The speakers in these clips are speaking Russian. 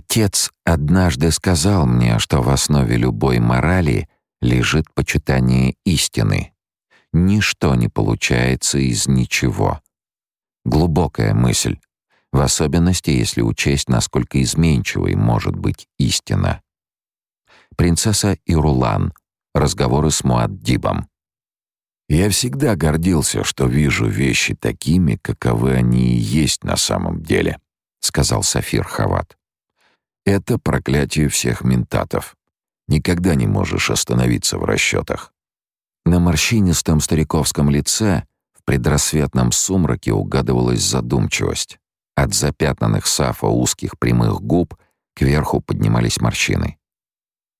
Отец однажды сказал мне, что в основе любой морали лежит почитание истины. Ничто не получается из ничего. Глубокая мысль, в особенности, если учесть, насколько изменчивой может быть истина. Принцесса Ирулан. Разговоры с Муаддибом. Я всегда гордился, что вижу вещи такими, каковы они и есть на самом деле, сказал Сафир Хават. Это проклятие всех ментатов. Никогда не можешь остановиться в расчетах. На морщинистом стариковском лице в предрассветном сумраке угадывалась задумчивость. От запятнанных сафа узких прямых губ кверху поднимались морщины.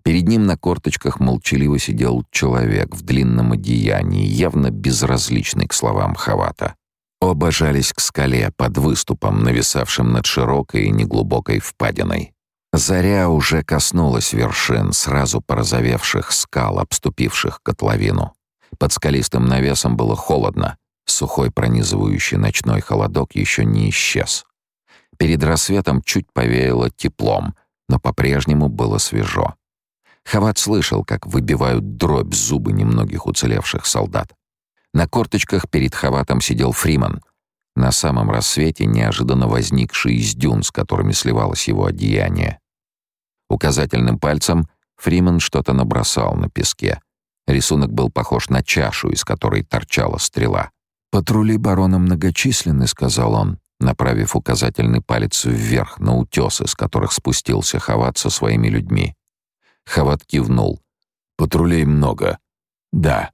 Перед ним на корточках молчаливо сидел человек в длинном одеянии, явно безразличный к словам Хавата. Оба жались к скале под выступом, нависавшим над широкой и неглубокой впадиной. Заря уже коснулась вершин, сразу порозовевших скал, обступивших котловину. Под скалистым навесом было холодно, сухой пронизывающий ночной холодок еще не исчез. Перед рассветом чуть повеяло теплом, но по-прежнему было свежо. Хават слышал, как выбивают дробь зубы немногих уцелевших солдат. На корточках перед Хаватом сидел Фриман, на самом рассвете неожиданно возникший из дюн, с которыми сливалось его одеяние. Указательным пальцем Фриман что-то набросал на песке. Рисунок был похож на чашу, из которой торчала стрела. «Патрули барона многочисленны», — сказал он, направив указательный палец вверх на утесы, с которых спустился Хават со своими людьми. Хават кивнул. «Патрулей много». «Да».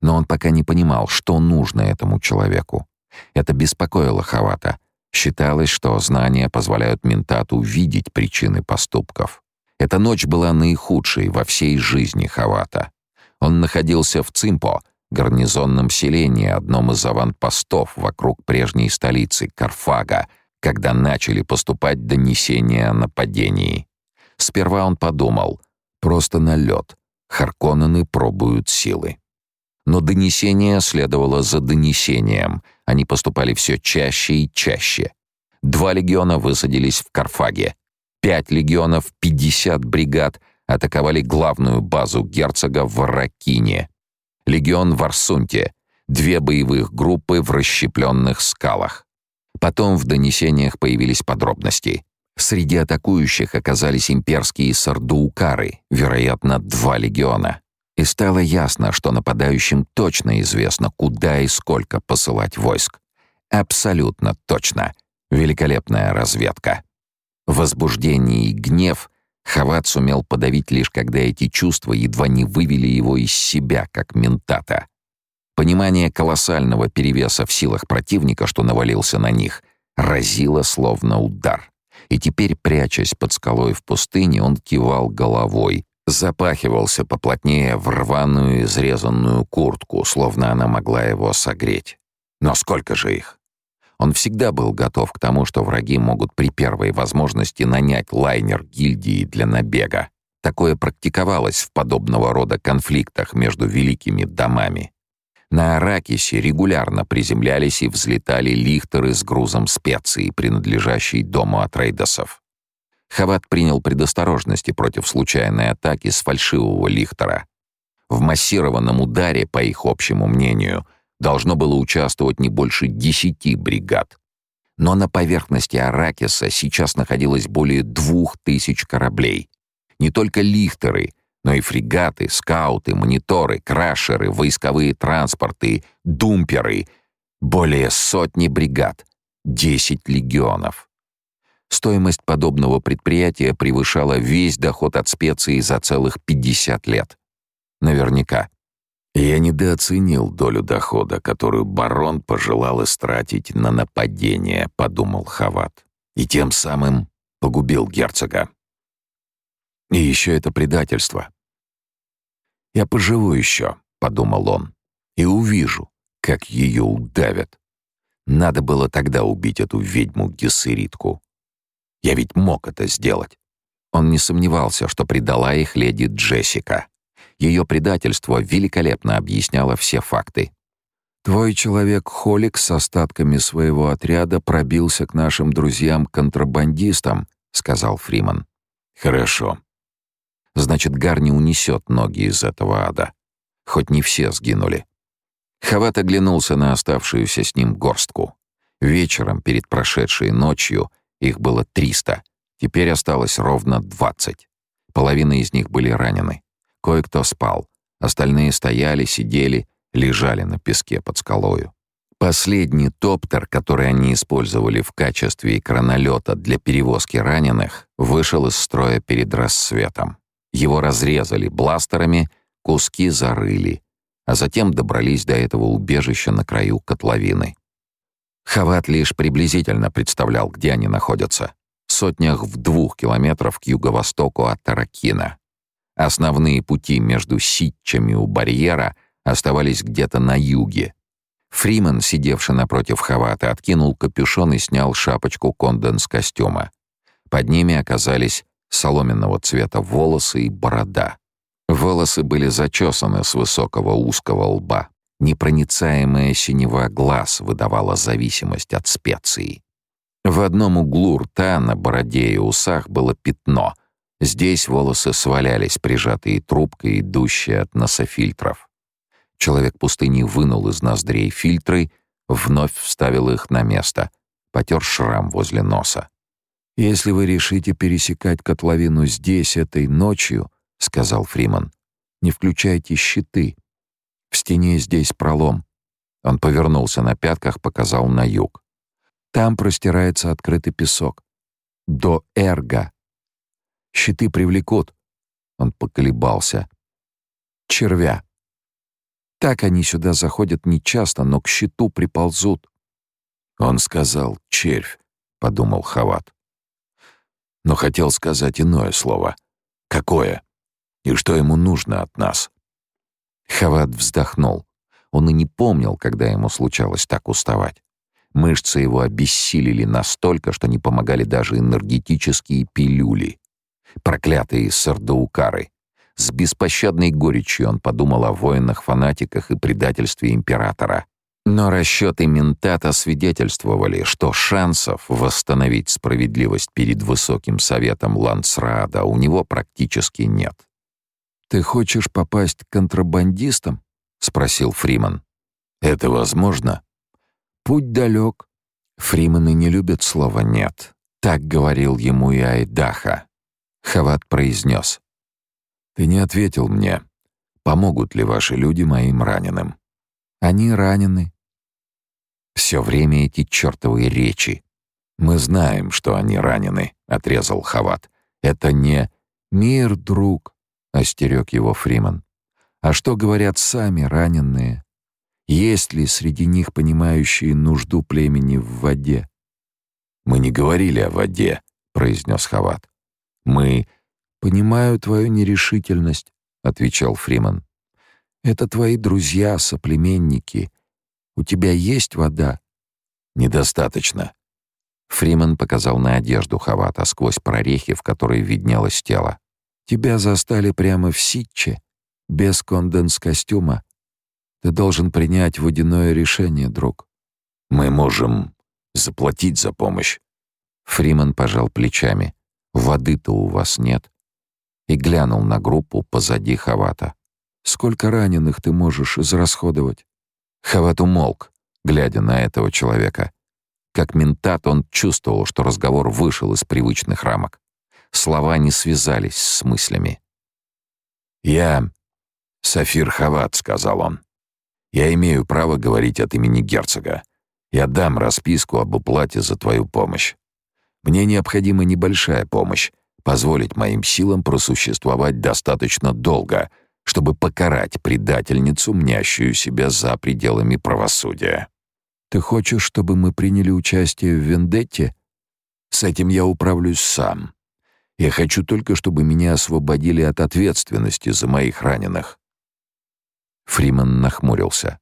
Но он пока не понимал, что нужно этому человеку. Это беспокоило Хавата. Считалось, что знания позволяют ментату видеть причины поступков. Эта ночь была наихудшей во всей жизни Хавата. Он находился в Цимпо, гарнизонном селении, одном из аванпостов вокруг прежней столицы Карфага, когда начали поступать донесения о нападении. Сперва он подумал, просто налет, Харконнены пробуют силы. Но донесение следовало за донесением, они поступали все чаще и чаще. Два легиона высадились в Карфаге. Пять легионов, пятьдесят бригад атаковали главную базу герцога в Ракине. Легион в Арсунте, две боевых группы в расщепленных скалах. Потом в донесениях появились подробности. Среди атакующих оказались имперские сардуукары, вероятно, два легиона. И стало ясно, что нападающим точно известно, куда и сколько посылать войск. Абсолютно точно. Великолепная разведка. Возбуждение и гнев Хават сумел подавить лишь когда эти чувства едва не вывели его из себя, как ментата. Понимание колоссального перевеса в силах противника, что навалился на них, разило словно удар. И теперь, прячась под скалой в пустыне, он кивал головой, запахивался поплотнее в рваную изрезанную куртку, словно она могла его согреть. Но сколько же их? Он всегда был готов к тому, что враги могут при первой возможности нанять лайнер гильдии для набега. Такое практиковалось в подобного рода конфликтах между великими домами. На Аракисе регулярно приземлялись и взлетали лихтеры с грузом специй, принадлежащий дому Атрейдосов. Хават принял предосторожности против случайной атаки с фальшивого лихтера. В массированном ударе, по их общему мнению, должно было участвовать не больше десяти бригад. Но на поверхности Аракиса сейчас находилось более двух тысяч кораблей. Не только лихтеры, но и фрегаты, скауты, мониторы, крашеры, войсковые транспорты, думперы. Более сотни бригад, десять легионов. Стоимость подобного предприятия превышала весь доход от специй за целых 50 лет. Наверняка. Я недооценил долю дохода, которую барон пожелал истратить на нападение, подумал Хават. И тем самым погубил герцога. И еще это предательство. «Я поживу еще», — подумал он, — «и увижу, как ее удавят. Надо было тогда убить эту ведьму-гессеритку. Я ведь мог это сделать. Он не сомневался, что предала их леди Джессика. Ее предательство великолепно объясняло все факты. «Твой человек Холик с остатками своего отряда пробился к нашим друзьям-контрабандистам», — сказал Фриман. «Хорошо. Значит, Гар не унесет ноги из этого ада. Хоть не все сгинули». Хават оглянулся на оставшуюся с ним горстку. Вечером, перед прошедшей ночью, их было триста. Теперь осталось ровно двадцать. Половина из них были ранены. Кое-кто спал. Остальные стояли, сидели, лежали на песке под скалою. Последний топтер, который они использовали в качестве кранолета для перевозки раненых, вышел из строя перед рассветом. Его разрезали бластерами, куски зарыли, а затем добрались до этого убежища на краю котловины. Хават лишь приблизительно представлял, где они находятся. В сотнях в двух километров к юго-востоку от Таракина. Основные пути между ситчами у барьера оставались где-то на юге, Фриман, сидевший напротив Хавата, откинул капюшон и снял шапочку конденс-костюма. Под ними оказались соломенного цвета волосы и борода. Волосы были зачесаны с высокого узкого лба. Непроницаемая синева глаз выдавала зависимость от специй. В одном углу рта на бороде и усах было пятно. Здесь волосы свалялись, прижатые трубкой, идущей от нософильтров. Человек пустыни вынул из ноздрей фильтры, вновь вставил их на место, потер шрам возле носа. «Если вы решите пересекать котловину здесь этой ночью, — сказал Фриман, — не включайте щиты. В стене здесь пролом». Он повернулся на пятках, показал на юг. «Там простирается открытый песок. До Эрга. Щиты привлекут». Он поколебался. «Червя». Так они сюда заходят нечасто, но к щиту приползут. Он сказал «червь», — подумал Хават. Но хотел сказать иное слово. Какое? И что ему нужно от нас? Хават вздохнул. Он и не помнил, когда ему случалось так уставать. Мышцы его обессилели настолько, что не помогали даже энергетические пилюли. Проклятые сардаукары. С беспощадной горечью он подумал о воинах-фанатиках и предательстве императора. Но расчеты ментата свидетельствовали, что шансов восстановить справедливость перед высоким советом Лансраада у него практически нет. «Ты хочешь попасть к контрабандистам?» — спросил Фриман. «Это возможно?» «Путь далек». Фримены не любят слова «нет». Так говорил ему и Айдаха. Хават произнес. Ты не ответил мне, помогут ли ваши люди моим раненым. Они ранены. Все время эти чертовые речи. Мы знаем, что они ранены, отрезал Хават. Это не мир, друг, остерег его Фриман. А что говорят сами раненые? Есть ли среди них понимающие нужду племени в воде? Мы не говорили о воде, произнес Хават. Мы «Понимаю твою нерешительность», — отвечал Фриман. «Это твои друзья, соплеменники. У тебя есть вода?» «Недостаточно». Фриман показал на одежду Хавата сквозь прорехи, в которой виднелось тело. «Тебя застали прямо в Ситче, без конденс-костюма. Ты должен принять водяное решение, друг». «Мы можем заплатить за помощь». Фриман пожал плечами. «Воды-то у вас нет и глянул на группу позади Хавата. «Сколько раненых ты можешь израсходовать?» Хават умолк, глядя на этого человека. Как ментат он чувствовал, что разговор вышел из привычных рамок. Слова не связались с мыслями. «Я Сафир Хават», — сказал он. «Я имею право говорить от имени герцога. Я дам расписку об уплате за твою помощь. Мне необходима небольшая помощь, позволить моим силам просуществовать достаточно долго, чтобы покарать предательницу, мнящую себя за пределами правосудия. Ты хочешь, чтобы мы приняли участие в вендетте? С этим я управлюсь сам. Я хочу только, чтобы меня освободили от ответственности за моих раненых. Фриман нахмурился.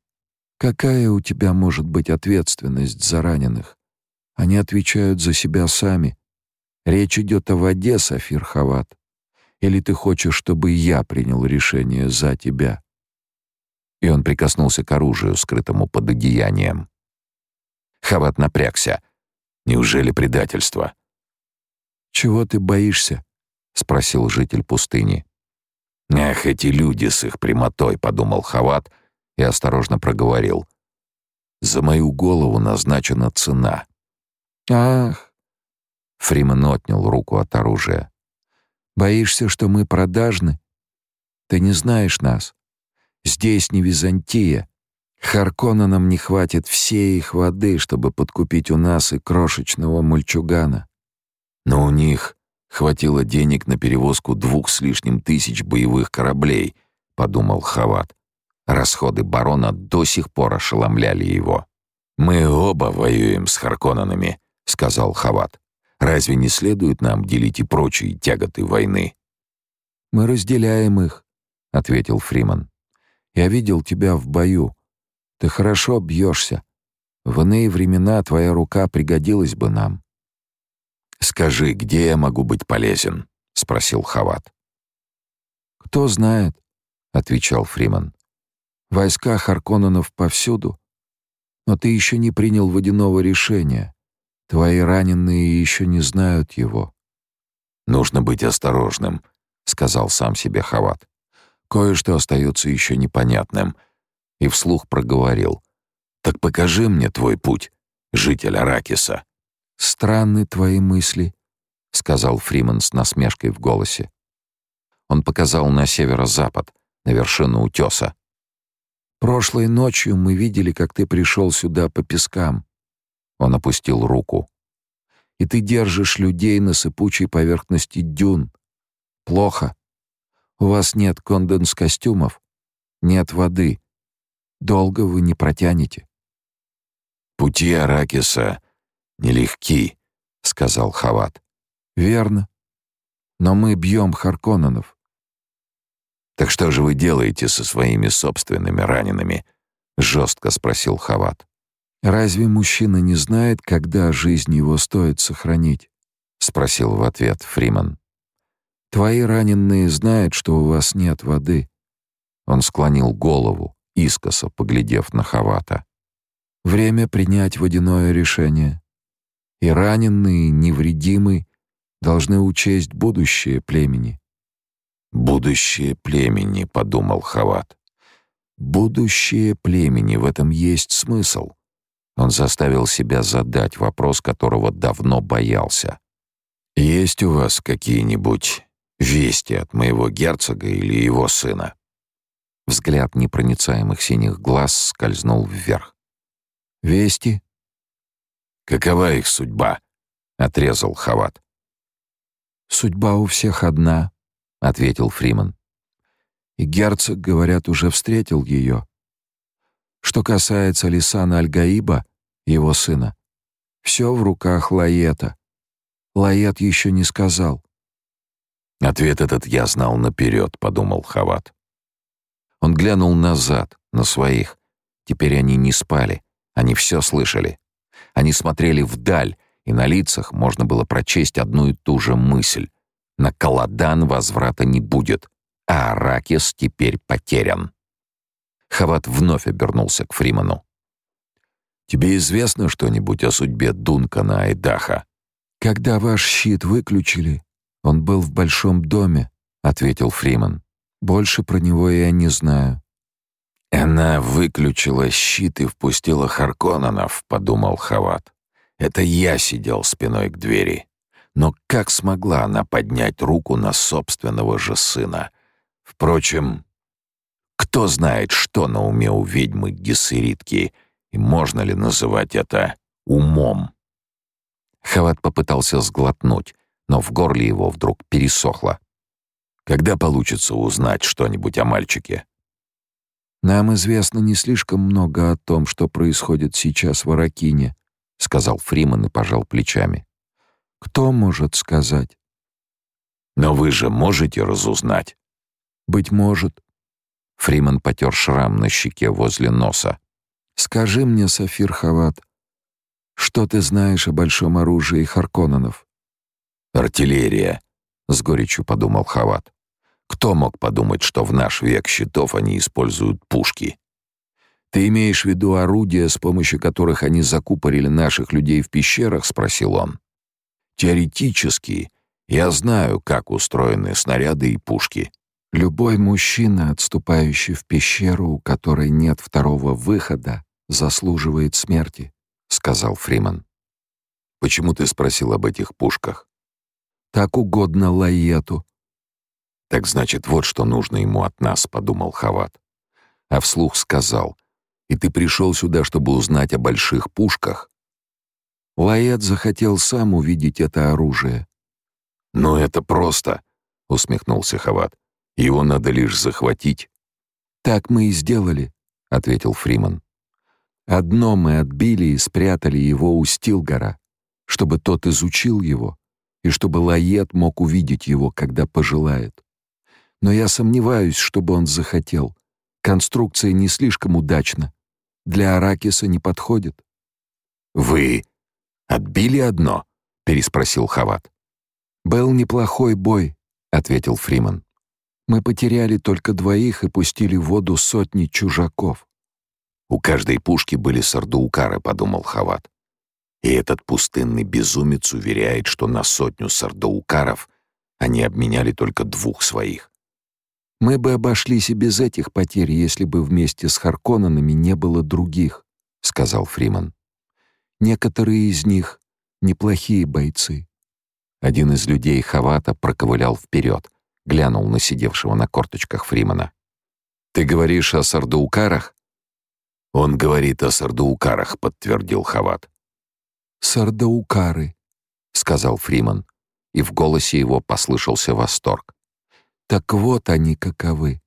Какая у тебя может быть ответственность за раненых? Они отвечают за себя сами. Речь идет о воде, Сафир Хават. Или ты хочешь, чтобы я принял решение за тебя?» И он прикоснулся к оружию, скрытому под одеянием. Хават напрягся. «Неужели предательство?» «Чего ты боишься?» — спросил житель пустыни. «Эх, эти люди с их прямотой», — подумал Хават и осторожно проговорил. «За мою голову назначена цена». «Ах!» — Фриман отнял руку от оружия. «Боишься, что мы продажны? Ты не знаешь нас. Здесь не Византия. Харконненам не хватит всей их воды, чтобы подкупить у нас и крошечного мальчугана. Но у них хватило денег на перевозку двух с лишним тысяч боевых кораблей, подумал Хават. Расходы барона до сих пор ошеломляли его. Мы оба воюем с Харконненами, сказал Хават. Разве не следует нам делить и прочие тяготы войны? Мы разделяем их, ответил Фриман. Я видел тебя в бою. Ты хорошо бьешься. В иные времена твоя рука пригодилась бы нам. «Скажи, где я могу быть полезен?» — спросил Хават. «Кто знает», — отвечал Фриман. «Войска Харконненов повсюду. Но ты еще не принял водяного решения. Твои раненые еще не знают его». «Нужно быть осторожным», — сказал сам себе Хават. «Кое-что остается еще непонятным». И вслух проговорил. «Так покажи мне твой путь, житель Аракиса». «Странны твои мысли», — сказал Фриман с насмешкой в голосе. Он показал на северо-запад, на вершину утеса. «Прошлой ночью мы видели, как ты пришел сюда по пескам». Он опустил руку. «И ты держишь людей на сыпучей поверхности дюн. Плохо. У вас нет конденс-костюмов, нет воды. Долго вы не протянете». «Пути Аракиса нелегки», — сказал Хават. «Верно. Но мы бьем Харконненов». «Так что же вы делаете со своими собственными ранеными?» — жестко спросил Хават. «Разве мужчина не знает, когда жизнь его стоит сохранить?» — спросил в ответ Фриман. «Твои раненые знают, что у вас нет воды». Он склонил голову, искоса поглядев на Хавата. «Время принять водяное решение и раненые, невредимы должны учесть будущее племени. «Будущее племени», — подумал Хават. «Будущее племени, в этом есть смысл». Он заставил себя задать вопрос, которого давно боялся. «Есть у вас какие-нибудь вести от моего герцога или его сына?» Взгляд непроницаемых синих глаз скользнул вверх. «Вести?» Какова их судьба? отрезал Хават. Судьба у всех одна, ответил Фриман. И герцог, говорят, уже встретил ее. Что касается Лисана Альгаиба, его сына, все в руках Лаета. Лает еще не сказал. Ответ этот я знал наперед, подумал Хават. Он глянул назад, на своих. Теперь они не спали, они все слышали. Они смотрели вдаль, и на лицах можно было прочесть одну и ту же мысль. На Каладан возврата не будет, а Аракис теперь потерян. Хават вновь обернулся к Фриману. «Тебе известно что-нибудь о судьбе Дункана Айдаха?» «Когда ваш щит выключили, он был в большом доме», — ответил Фриман. «Больше про него я не знаю». «Она выключила щит и впустила Харконненов», — подумал Хават. «Это я сидел спиной к двери. Но как смогла она поднять руку на собственного же сына? Впрочем, кто знает, что на уме у ведьмы Гессеритки, и можно ли называть это умом?» Хават попытался сглотнуть, но в горле его вдруг пересохло. «Когда получится узнать что-нибудь о мальчике?» Нам известно не слишком много о том, что происходит сейчас в Аракине, сказал Фриман и пожал плечами. Кто может сказать? Но вы же можете разузнать. Быть может. Фриман потер шрам на щеке возле носа. Скажи мне, Сафир Хават, что ты знаешь о большом оружии Харконненов? Артиллерия, с горечью подумал Хават. Кто мог подумать, что в наш век щитов они используют пушки? Ты имеешь в виду орудия, с помощью которых они закупорили наших людей в пещерах, спросил он. Теоретически Я знаю, как устроены снаряды и пушки. Любой мужчина, отступающий в пещеру, у которой нет второго выхода, заслуживает смерти, сказал Фриман. Почему ты спросил об этих пушках? Так угодно Лаету. Так значит, вот что нужно ему от нас, подумал Хават. А вслух сказал: "И ты пришел сюда, чтобы узнать о больших пушках?" Лаэт захотел сам увидеть это оружие. «Ну это просто», — усмехнулся Хават. «Его надо лишь захватить». «Так мы и сделали», — ответил Фриман. «Одно мы отбили и спрятали его у Стилгора, чтобы тот изучил его, и чтобы Лаэт мог увидеть его, когда пожелает. Но я сомневаюсь, чтобы он захотел. Конструкция не слишком удачна. Для Аракиса не подходит». «Вы отбили одно?» — переспросил Хават. «Был неплохой бой», — ответил Фриман. «Мы потеряли только двоих и пустили в воду сотни чужаков». «У каждой пушки были сардуукары», — подумал Хават. И этот пустынный безумец уверяет, что на сотню сардуукаров они обменяли только двух своих. «Мы бы обошлись и без этих потерь, если бы вместе с Харконненами не было других», — сказал Фриман. «Некоторые из них — неплохие бойцы. Один из людей Хавата проковылял вперед, глянул на сидевшего на корточках Фримана. «Ты говоришь о сардуукарах?» «Он говорит о сардуукарах», — подтвердил Хават. «Сардаукары», — сказал Фриман, и в голосе его послышался восторг. «Так вот они каковы.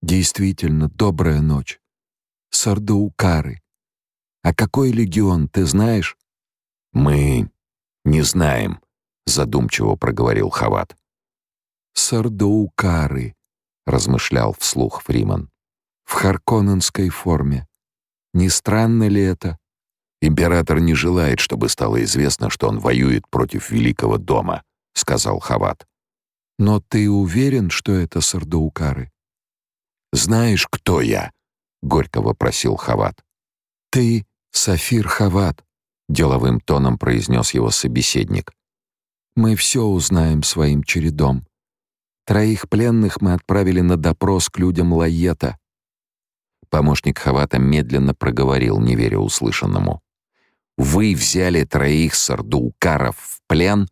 Действительно, добрая ночь. Сардаукары. А какой легион, ты знаешь?» «Мы не знаем», задумчиво проговорил Хават. Сардоукары, размышлял вслух Фриман. В харконненской форме. Не странно ли это? Император не желает, чтобы стало известно, что он воюет против великого дома, сказал Хават. Но ты уверен, что это сардоукары? Знаешь, кто я? горько вопросил Хават. Ты Сафир Хават, деловым тоном произнес его собеседник. Мы все узнаем своим чередом. Троих пленных мы отправили на допрос к людям Лаета. Помощник Хавата медленно проговорил, не веря услышанному. «Вы взяли троих сардуукаров в плен?»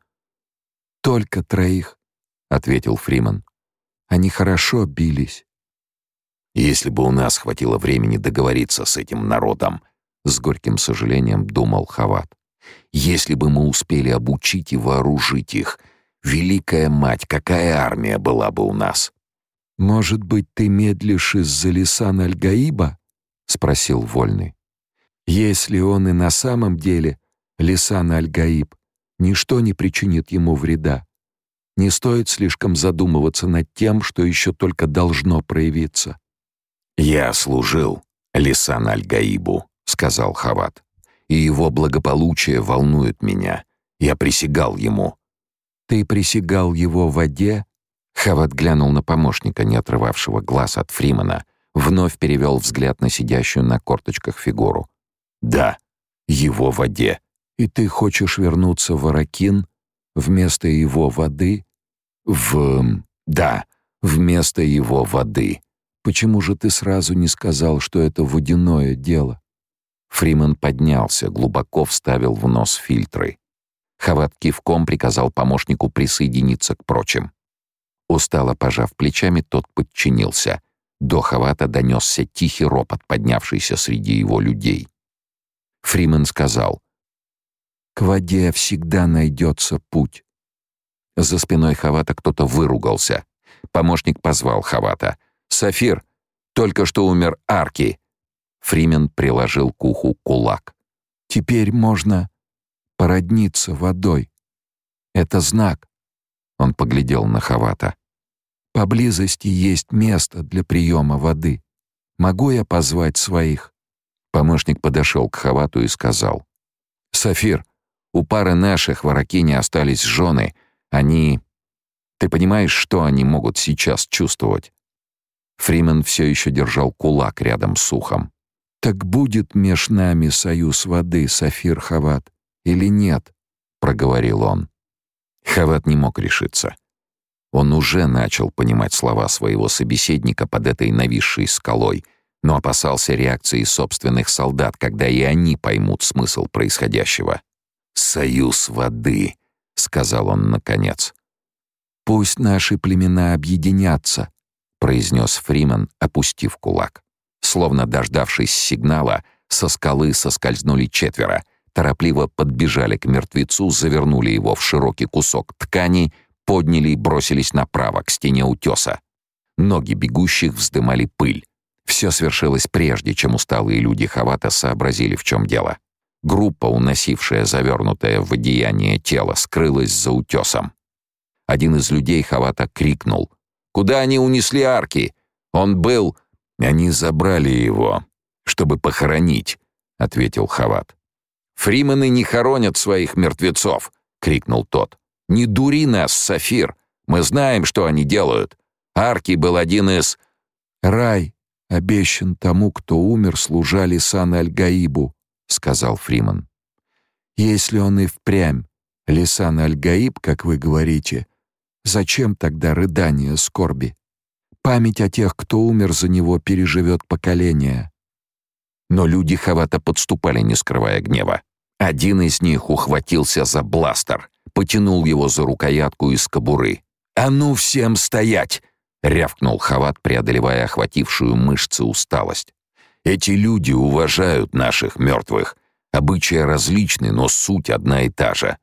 «Только троих», — ответил Фриман. «Они хорошо бились». «Если бы у нас хватило времени договориться с этим народом», — с горьким сожалением думал Хават. Если бы мы успели обучить и вооружить их, великая мать, какая армия была бы у нас? Может быть, ты медлишь из-за Лисан Аль-Гаиба? спросил Вольный. Если он и на самом деле Лисан Аль-Гаиб, ничто не причинит ему вреда. Не стоит слишком задумываться над тем, что еще только должно проявиться. «Я служил Лисан Аль-Гаибу», — сказал Хават и его благополучие волнует меня. Я присягал ему». «Ты присягал его в воде?» Хават глянул на помощника, не отрывавшего глаз от Фримана, вновь перевел взгляд на сидящую на корточках фигуру. «Да, его воде». «И ты хочешь вернуться в Аракин вместо его воды?» «В... да, вместо его воды». «Почему же ты сразу не сказал, что это водяное дело?» Фриман поднялся, глубоко вставил в нос фильтры. Хават кивком приказал помощнику присоединиться к прочим. Устало пожав плечами, тот подчинился. До Хавата донесся тихий ропот, поднявшийся среди его людей. Фриман сказал, «К воде всегда найдется путь». За спиной Хавата кто-то выругался. Помощник позвал Хавата. «Сафир, только что умер Арки. Фримен приложил к уху кулак. «Теперь можно породниться водой. Это знак». Он поглядел на Хавата. «Поблизости есть место для приема воды. Могу я позвать своих?» Помощник подошел к Хавату и сказал. «Сафир, у пары наших в Аракине остались жены. Они... Ты понимаешь, что они могут сейчас чувствовать?» Фримен все еще держал кулак рядом с ухом. «Так будет меж нами союз воды, Сафир Хават, или нет?» — проговорил он. Хават не мог решиться. Он уже начал понимать слова своего собеседника под этой нависшей скалой, но опасался реакции собственных солдат, когда и они поймут смысл происходящего. «Союз воды», — сказал он наконец. «Пусть наши племена объединятся», — произнес Фриман, опустив кулак. Словно дождавшись сигнала, со скалы соскользнули четверо, торопливо подбежали к мертвецу, завернули его в широкий кусок ткани, подняли и бросились направо, к стене утеса. Ноги бегущих вздымали пыль. Все свершилось прежде, чем усталые люди Хавата сообразили, в чем дело. Группа, уносившая завернутое в одеяние тело, скрылась за утесом. Один из людей Хавата крикнул. «Куда они унесли арки? Он был...» «Они забрали его, чтобы похоронить», — ответил Хават. «Фримены не хоронят своих мертвецов», — крикнул тот. «Не дури нас, Сафир. Мы знаем, что они делают. Арки был один из...» «Рай обещан тому, кто умер, служа Лисан Аль-Гаибу», — сказал Фриман. «Если он и впрямь Лисан Аль-Гаиб, как вы говорите, зачем тогда рыдание скорби? Память о тех, кто умер за него, переживет поколение». Но люди Хавата подступали, не скрывая гнева. Один из них ухватился за бластер, потянул его за рукоятку из кобуры. «А ну всем стоять!» — рявкнул Хават, преодолевая охватившую мышцы усталость. «Эти люди уважают наших мертвых. Обычаи различны, но суть одна и та же.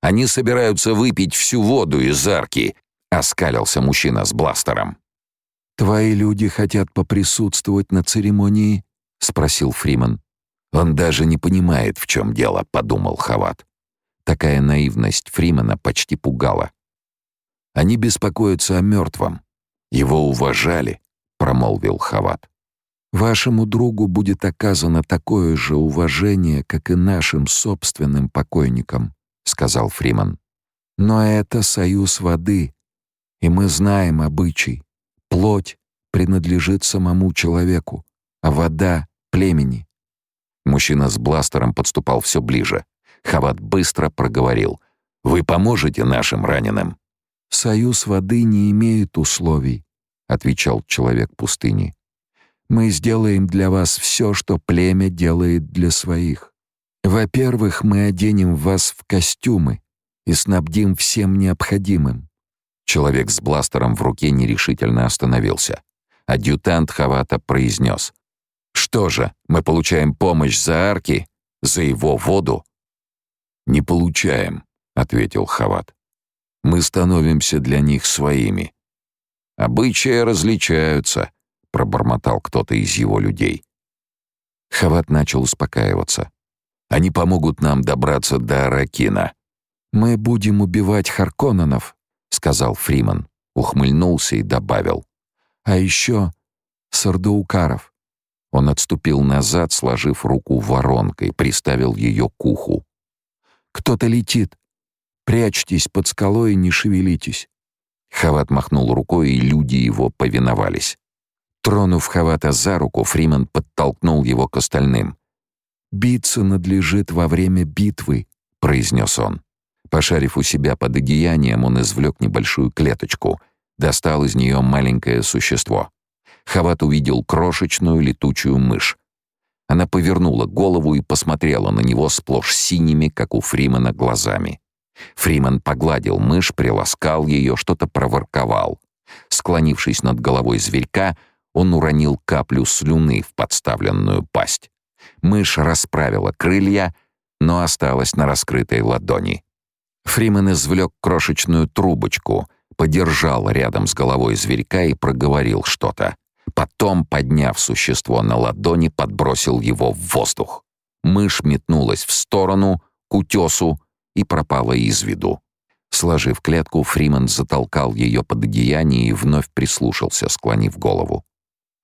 Они собираются выпить всю воду из арки», — оскалился мужчина с бластером. «Твои люди хотят поприсутствовать на церемонии?» — спросил Фриман. «Он даже не понимает, в чем дело», — подумал Хават. Такая наивность Фримана почти пугала. «Они беспокоятся о мертвом. Его уважали», — промолвил Хават. «Вашему другу будет оказано такое же уважение, как и нашим собственным покойникам», — сказал Фриман. «Но это союз воды, и мы знаем обычай. Плоть принадлежит самому человеку а вода — племени. Мужчина с бластером подступал все ближе. Хават быстро проговорил. «Вы поможете нашим раненым?» «Союз воды не имеет условий», — отвечал человек пустыни. «Мы сделаем для вас все, что племя делает для своих. Во-первых, мы оденем вас в костюмы и снабдим всем необходимым». Человек с бластером в руке нерешительно остановился. Адъютант Хавата произнес. Что же, мы получаем помощь за арки, за его воду? Не получаем, ответил Хават. Мы становимся для них своими. Обычаи различаются, пробормотал кто-то из его людей. Хават начал успокаиваться. Они помогут нам добраться до Аракина. Мы будем убивать Харконненов, сказал Фриман, ухмыльнулся и добавил: а еще Сардаукаров. Он отступил назад, сложив руку воронкой, приставил ее к уху. «Кто-то летит. Прячьтесь под скалой и не шевелитесь». Хават махнул рукой, и люди его повиновались. Тронув Хавата за руку, Фриман подтолкнул его к остальным. «Биться надлежит во время битвы», — произнес он. Пошарив у себя под одеянием, он извлек небольшую клеточку, достал из нее маленькое существо. Хават увидел крошечную летучую мышь. Она повернула голову и посмотрела на него сплошь синими, как у Фримана, глазами. Фриман погладил мышь, приласкал ее, что-то проворковал. Склонившись над головой зверька, он уронил каплю слюны в подставленную пасть. Мышь расправила крылья, но осталась на раскрытой ладони. Фриман извлек крошечную трубочку, подержал рядом с головой зверька и проговорил что-то. Потом, подняв существо на ладони, подбросил его в воздух. Мышь метнулась в сторону, к утесу, и пропала из виду. Сложив клетку, Фриман затолкал ее под одеяние и вновь прислушался, склонив голову.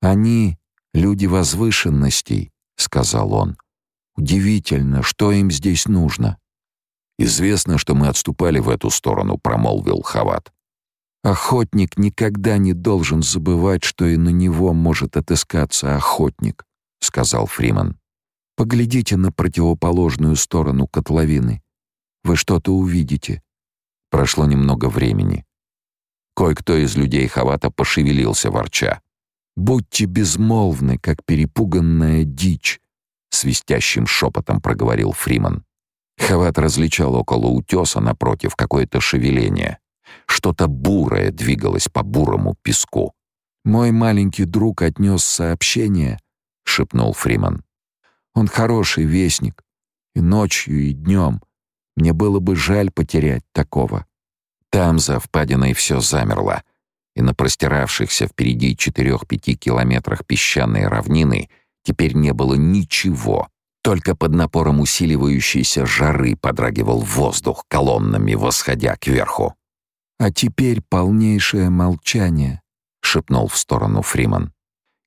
«Они — люди возвышенностей», — сказал он. «Удивительно, что им здесь нужно». «Известно, что мы отступали в эту сторону», — промолвил Хават. Охотник никогда не должен забывать, что и на него может отыскаться охотник, сказал Фриман. Поглядите на противоположную сторону котловины. Вы что-то увидите. Прошло немного времени. Кое-кто из людей Хавата пошевелился ворча. «Будьте безмолвны, как перепуганная дичь», — свистящим шепотом проговорил Фриман. Хават различал около утеса напротив какое-то шевеление. Что-то бурое двигалось по бурому песку. «Мой маленький друг отнес сообщение», — шепнул Фриман. «Он хороший вестник. И ночью, и днем. Мне было бы жаль потерять такого». Там за впадиной все замерло, и на простиравшихся впереди четырех-пяти километрах песчаной равнины теперь не было ничего, только под напором усиливающейся жары подрагивал воздух, колоннами восходя кверху. «А теперь полнейшее молчание», — шепнул в сторону Фриман.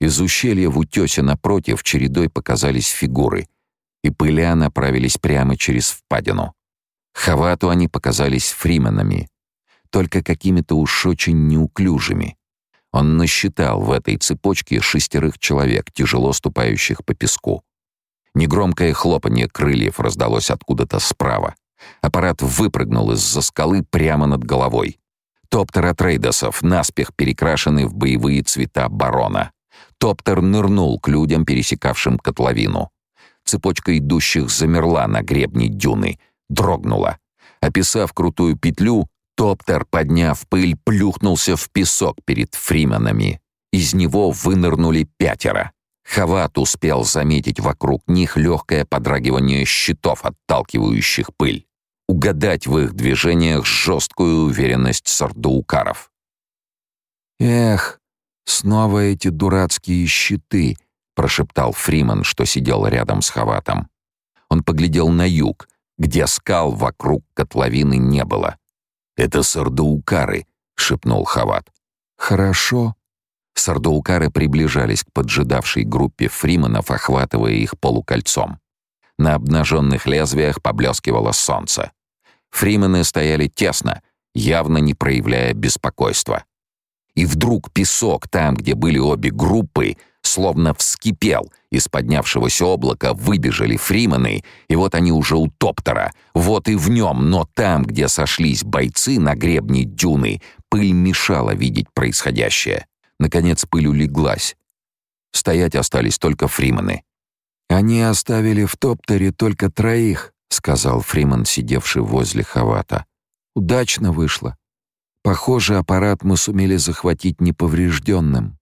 Из ущелья в утёсе напротив чередой показались фигуры, и пыля направились прямо через впадину. Хавату они показались фрименами, только какими-то уж очень неуклюжими. Он насчитал в этой цепочке шестерых человек, тяжело ступающих по песку. Негромкое хлопанье крыльев раздалось откуда-то справа. Аппарат выпрыгнул из-за скалы прямо над головой. Топтер от рейдосов, наспех перекрашенный в боевые цвета барона. Топтер нырнул к людям, пересекавшим котловину. Цепочка идущих замерла на гребне дюны, дрогнула. Описав крутую петлю, Топтер, подняв пыль, плюхнулся в песок перед фрименами. Из него вынырнули пятеро. Хават успел заметить вокруг них легкое подрагивание щитов, отталкивающих пыль. Угадать в их движениях жесткую уверенность сардуукаров. «Эх, снова эти дурацкие щиты», — прошептал Фриман, что сидел рядом с Хаватом. Он поглядел на юг, где скал вокруг котловины не было. «Это сардуукары», — шепнул Хават. «Хорошо». Сардуукары приближались к поджидавшей группе фриманов, охватывая их полукольцом. На обнаженных лезвиях поблескивало солнце. Фримены стояли тесно, явно не проявляя беспокойства. И вдруг песок там, где были обе группы, словно вскипел. Из поднявшегося облака выбежали фримены, и вот они уже у топтера. Вот и в нем, но там, где сошлись бойцы на гребне дюны, пыль мешала видеть происходящее. Наконец пыль улеглась. Стоять остались только фримены. «Они оставили в топтере только троих», — сказал Фриман, сидевший возле Хавата. «Удачно вышло. Похоже, аппарат мы сумели захватить неповрежденным».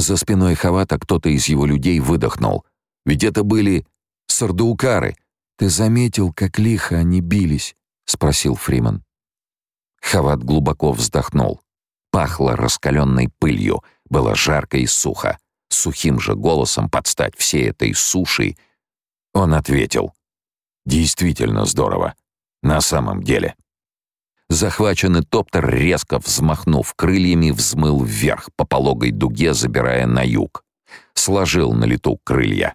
За спиной Хавата кто-то из его людей выдохнул. Ведь это были сардуукары. «Ты заметил, как лихо они бились?» — спросил Фриман. Хават глубоко вздохнул. Пахло раскаленной пылью, было жарко и сухо. Сухим же голосом подстать всей этой суши он ответил. «Действительно здорово. На самом деле». Захваченный топтер, резко взмахнув крыльями, взмыл вверх по пологой дуге, забирая на юг. Сложил на лету крылья.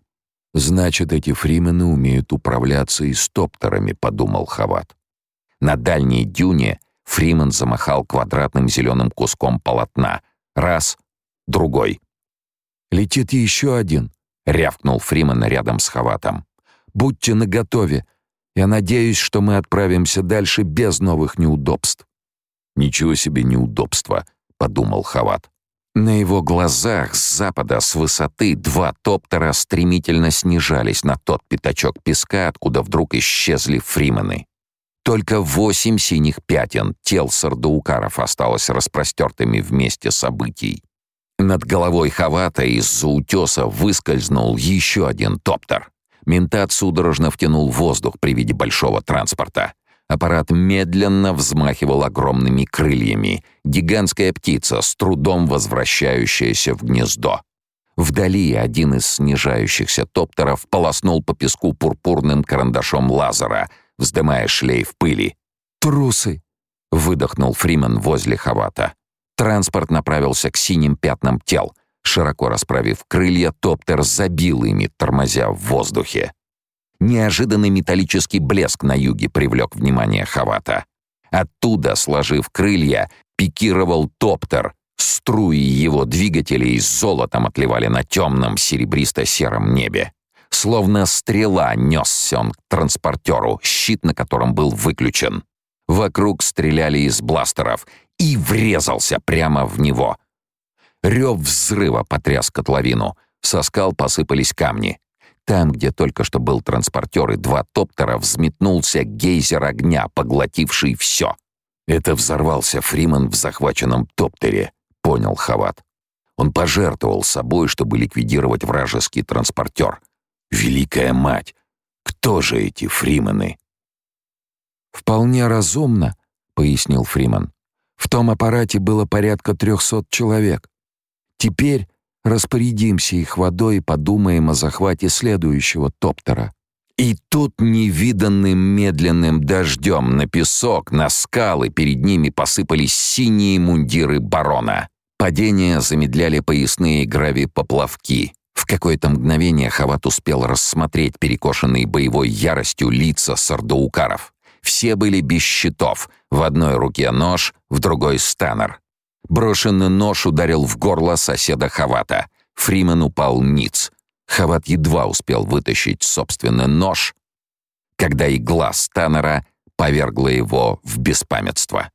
«Значит, эти фримены умеют управляться и с топтерами», — подумал Хават. На дальней дюне Фримен замахал квадратным зеленым куском полотна. Раз, другой. «Летит еще один», — рявкнул Фримен рядом с Хаватом. «Будьте наготове. Я надеюсь, что мы отправимся дальше без новых неудобств». «Ничего себе неудобства», — подумал Хават. На его глазах с запада, с высоты, два топтера стремительно снижались на тот пятачок песка, откуда вдруг исчезли фримены. Только восемь синих пятен тел сардаукаров осталось распростертыми вместе событий. Над головой Хавата из-за утеса выскользнул еще один топтер. Ментат судорожно втянул воздух при виде большого транспорта. Аппарат медленно взмахивал огромными крыльями. Гигантская птица, с трудом возвращающаяся в гнездо. Вдали один из снижающихся топтеров полоснул по песку пурпурным карандашом лазера, вздымая шлейф пыли. «Трусы!» — выдохнул Фримен возле Хавата. Транспорт направился к синим пятнам тел — Широко расправив крылья, топтер забил ими, тормозя в воздухе. Неожиданный металлический блеск на юге привлек внимание Хавата. Оттуда, сложив крылья, пикировал топтер. Струи его двигателей с золотом отливали на темном серебристо-сером небе. Словно стрела несся он к транспортеру, щит на котором был выключен. Вокруг стреляли из бластеров и врезался прямо в него. Рев взрыва потряс котловину. Со скал посыпались камни. Там, где только что был транспортер и два топтера, взметнулся гейзер огня, поглотивший все. Это взорвался Фриман в захваченном топтере, понял Хават. Он пожертвовал собой, чтобы ликвидировать вражеский транспортер. Великая мать! Кто же эти Фримены? «Вполне разумно», — пояснил Фриман. «В том аппарате было порядка трехсот человек. Теперь распорядимся их водой и подумаем о захвате следующего топтера». И тут невиданным медленным дождем на песок, на скалы перед ними посыпались синие мундиры барона. Падение замедляли поясные грави-поплавки. В какое-то мгновение Хават успел рассмотреть перекошенные боевой яростью лица сардаукаров. Все были без щитов. В одной руке нож, в другой — станер. Брошенный нож ударил в горло соседа Хавата. Фримен упал ниц. Хават едва успел вытащить собственный нож, когда игла станера повергла его в беспамятство.